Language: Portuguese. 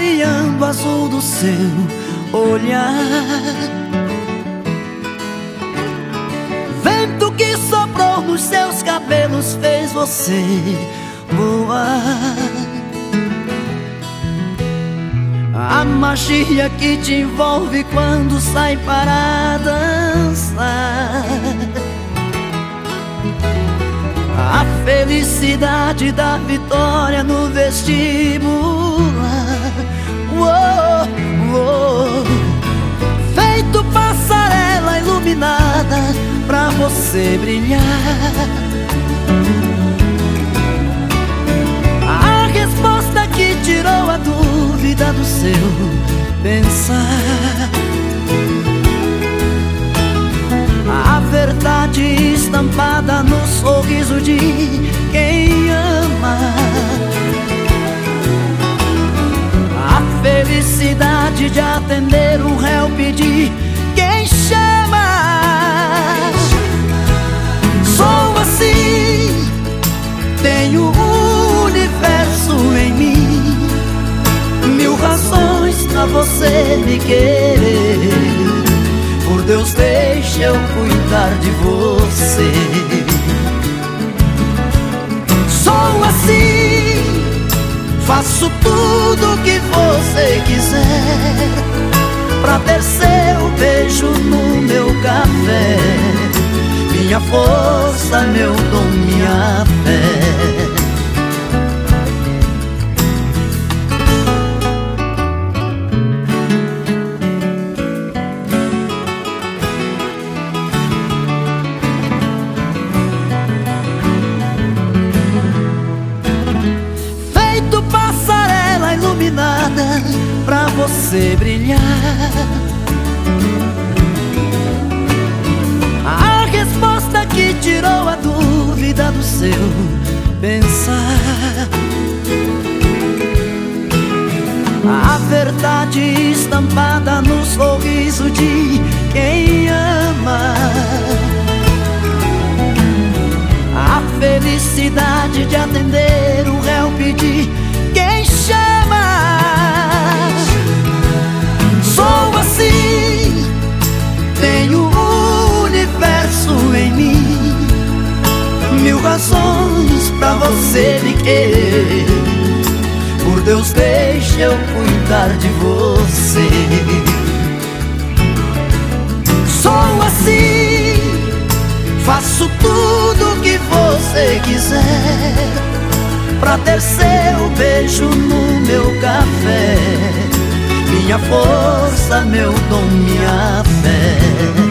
clareando o azul do seu olhar. Vento que soprou nos seus cabelos fez você voar. A magia que te envolve quando sai para dançar. A felicidade da vitória no uou. Feito passarela iluminada pra você brilhar. A resposta que tirou a dúvida do seu pensar. Sorriso de quem ama. A felicidade de atender um réu pedir quem chama. Sou assim, tenho o universo em mim. Mil razões pra você me querer. Por Deus, deixa eu cuidar de você. Faço tudo que você quiser. Pra ter seu beijo no meu café. Minha força, meu dom, minha fé. Feito passarela iluminada pra você brilhar. A resposta que tirou a dúvida do seu pensar. A verdade estampada no sorriso de quem ama. A felicidade de atender o réu pedir Mil razões pra você me querer. Por Deus, deixa eu cuidar de você. Sou assim, faço tudo que você quiser. Pra ter seu beijo no meu café. Minha força, meu dom, minha fé.